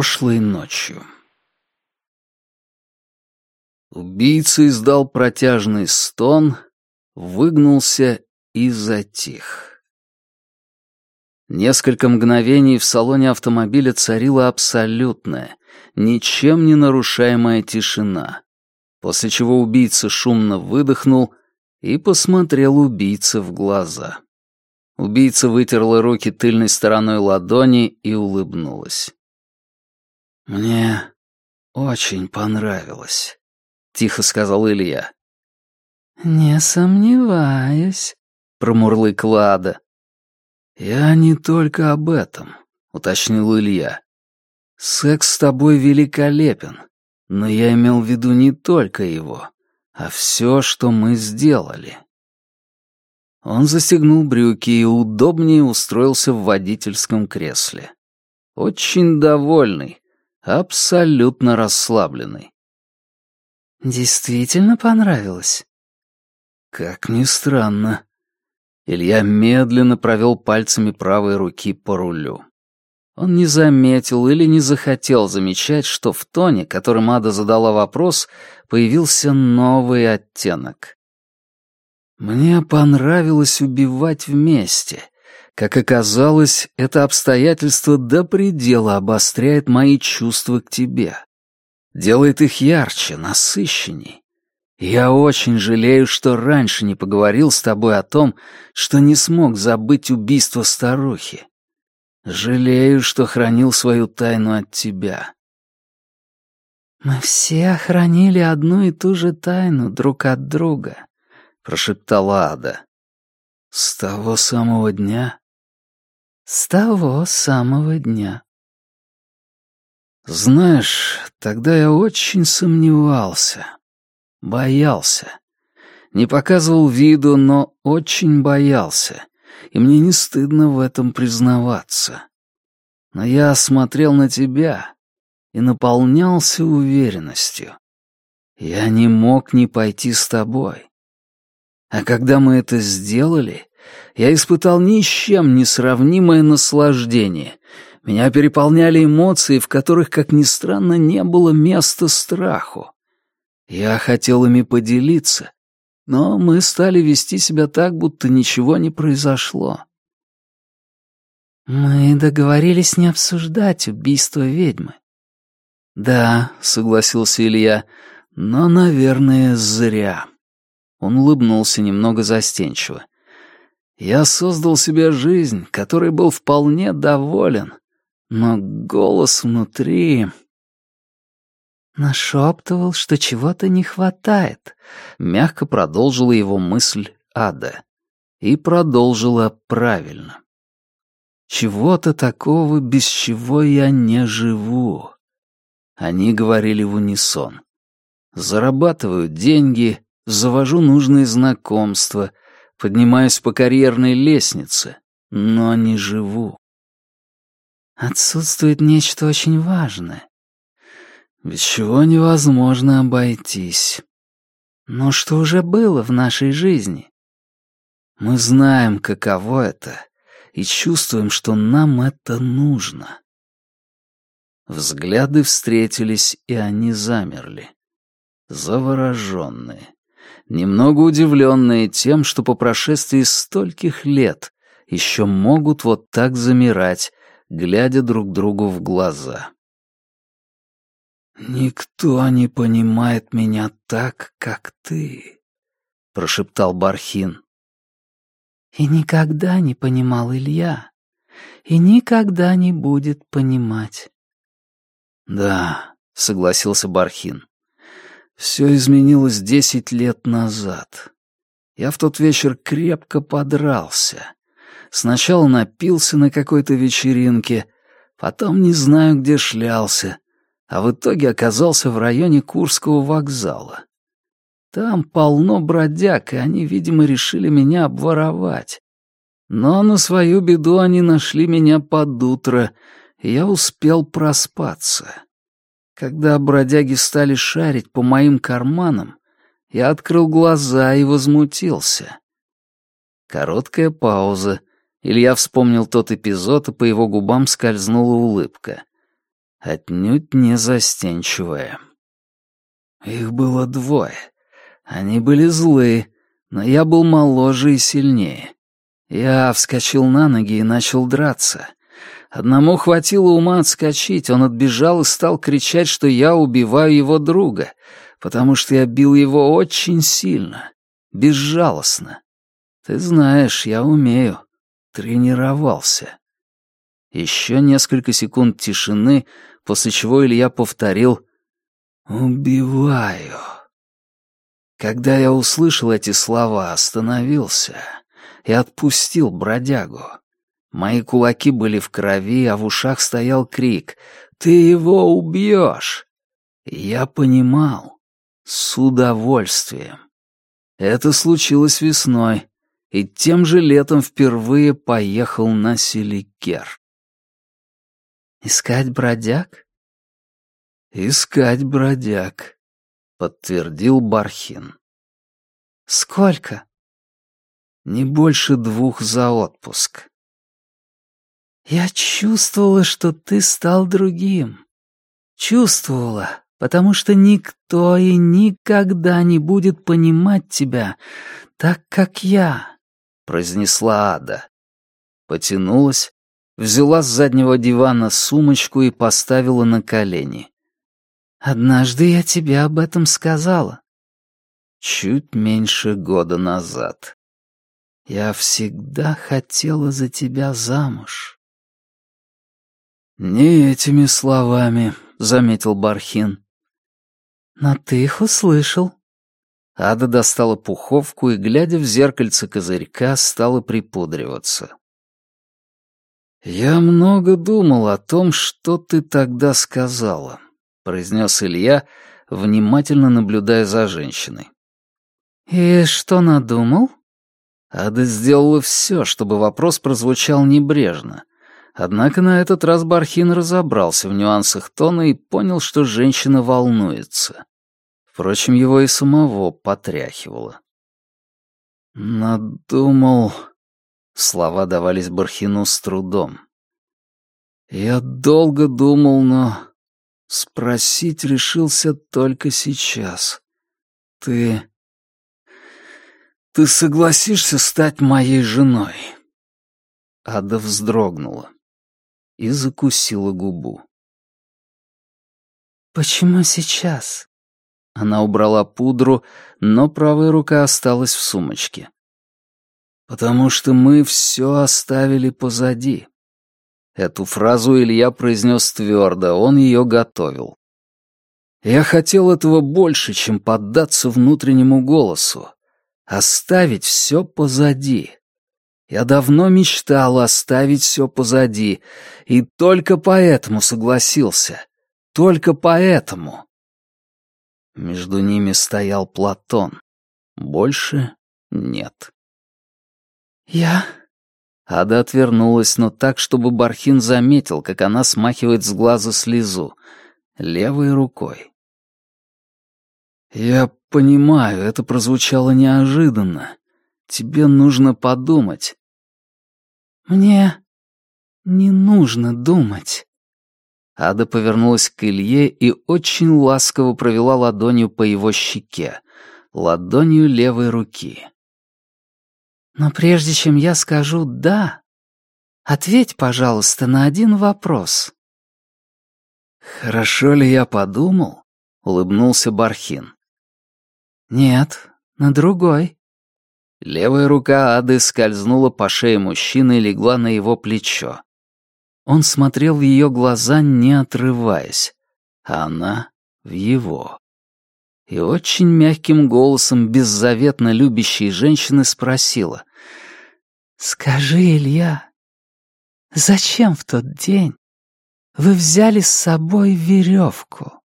Прошлой ночью. Убийца издал протяжный стон, выгнулся и затих. Несколько мгновений в салоне автомобиля царила абсолютная, ничем не нарушаемая тишина, после чего убийца шумно выдохнул и посмотрел убийце в глаза. Убийца вытерла руки тыльной стороной ладони и улыбнулась. «Мне очень понравилось», — тихо сказал Илья. «Не сомневаюсь», — промурлыкала Ада. «Я не только об этом», — уточнил Илья. «Секс с тобой великолепен, но я имел в виду не только его, а все, что мы сделали». Он застегнул брюки и удобнее устроился в водительском кресле. Очень довольный, абсолютно расслабленный. «Действительно понравилось?» Как ни странно. Илья медленно провел пальцами правой руки по рулю. Он не заметил или не захотел замечать, что в тоне, которым Ада задала вопрос, появился новый оттенок. «Мне понравилось убивать вместе», как оказалось, это обстоятельство до предела обостряет мои чувства к тебе. Делает их ярче, насыщенней. Я очень жалею, что раньше не поговорил с тобой о том, что не смог забыть убийство старухи. Жалею, что хранил свою тайну от тебя. «Мы все хранили одну и ту же тайну друг от друга», — прошептала Ада. «С того самого дня?» С того самого дня. Знаешь, тогда я очень сомневался. Боялся. Не показывал виду, но очень боялся. И мне не стыдно в этом признаваться. Но я смотрел на тебя и наполнялся уверенностью. Я не мог не пойти с тобой. А когда мы это сделали, я испытал ни с чем не наслаждение. Меня переполняли эмоции, в которых, как ни странно, не было места страху. Я хотел ими поделиться, но мы стали вести себя так, будто ничего не произошло. «Мы договорились не обсуждать убийство ведьмы». «Да», — согласился Илья, — «но, наверное, зря». Он улыбнулся немного застенчиво. Я создал себе жизнь, которой был вполне доволен, но голос внутри... Нашептывал, что чего-то не хватает. Мягко продолжила его мысль Ада. И продолжила правильно. Чего-то такого, без чего я не живу. Они говорили в унисон. Зарабатываю деньги, завожу нужные знакомства, Поднимаюсь по карьерной лестнице, но не живу. Отсутствует нечто очень важное. Без чего невозможно обойтись. Но что уже было в нашей жизни? Мы знаем, каково это, и чувствуем, что нам это нужно. Взгляды встретились, и они замерли. Завороженные немного удивленные тем, что по прошествии стольких лет еще могут вот так замирать, глядя друг другу в глаза. «Никто не понимает меня так, как ты», — прошептал Бархин. «И никогда не понимал Илья, и никогда не будет понимать». «Да», — согласился Бархин. Все изменилось десять лет назад. Я в тот вечер крепко подрался. Сначала напился на какой-то вечеринке, потом не знаю, где шлялся, а в итоге оказался в районе Курского вокзала. Там полно бродяг, и они, видимо, решили меня обворовать. Но на свою беду они нашли меня под утро, и я успел проспаться. Когда бродяги стали шарить по моим карманам, я открыл глаза и возмутился. Короткая пауза. Илья вспомнил тот эпизод, и по его губам скользнула улыбка. отнюдь не застенчивая. Их было двое. Они были злы, но я был моложе и сильнее. Я вскочил на ноги и начал драться. Одному хватило ума отскочить, он отбежал и стал кричать, что я убиваю его друга, потому что я бил его очень сильно, безжалостно. Ты знаешь, я умею. Тренировался. Еще несколько секунд тишины, после чего Илья повторил «Убиваю». Когда я услышал эти слова, остановился и отпустил бродягу. Мои кулаки были в крови, а в ушах стоял крик «Ты его убьешь!» я понимал. С удовольствием. Это случилось весной, и тем же летом впервые поехал на Селикер. «Искать бродяг?» «Искать бродяг», — подтвердил Бархин. «Сколько?» «Не больше двух за отпуск». «Я чувствовала, что ты стал другим. Чувствовала, потому что никто и никогда не будет понимать тебя так, как я», — произнесла Ада. Потянулась, взяла с заднего дивана сумочку и поставила на колени. «Однажды я тебе об этом сказала». Чуть меньше года назад. Я всегда хотела за тебя замуж. «Не этими словами», — заметил Бархин. «Но ты их услышал». Ада достала пуховку и, глядя в зеркальце козырька, стала припудриваться. «Я много думал о том, что ты тогда сказала», — произнес Илья, внимательно наблюдая за женщиной. «И что надумал?» Ада сделала все, чтобы вопрос прозвучал небрежно, Однако на этот раз Бархин разобрался в нюансах тона и понял, что женщина волнуется. Впрочем, его и самого потряхивало. «Надумал...» Слова давались Бархину с трудом. «Я долго думал, но спросить решился только сейчас. Ты... ты согласишься стать моей женой?» Ада вздрогнула и закусила губу. «Почему сейчас?» Она убрала пудру, но правая рука осталась в сумочке. «Потому что мы все оставили позади». Эту фразу Илья произнес твердо, он ее готовил. Я хотел этого больше, чем поддаться внутреннему голосу. Оставить все позади. Я давно мечтал оставить все позади, и только поэтому согласился. Только поэтому. Между ними стоял Платон. Больше нет. «Я...» Ада отвернулась, но так, чтобы Бархин заметил, как она смахивает с глаза слезу, левой рукой. «Я понимаю, это прозвучало неожиданно. Тебе нужно подумать. «Мне не нужно думать». Ада повернулась к Илье и очень ласково провела ладонью по его щеке, ладонью левой руки. «Но прежде чем я скажу «да», ответь, пожалуйста, на один вопрос». «Хорошо ли я подумал?» — улыбнулся Бархин. «Нет, на другой». Левая рука Ады скользнула по шее мужчины и легла на его плечо. Он смотрел в ее глаза, не отрываясь, а она — в его. И очень мягким голосом беззаветно любящей женщины спросила. «Скажи, Илья, зачем в тот день вы взяли с собой веревку?»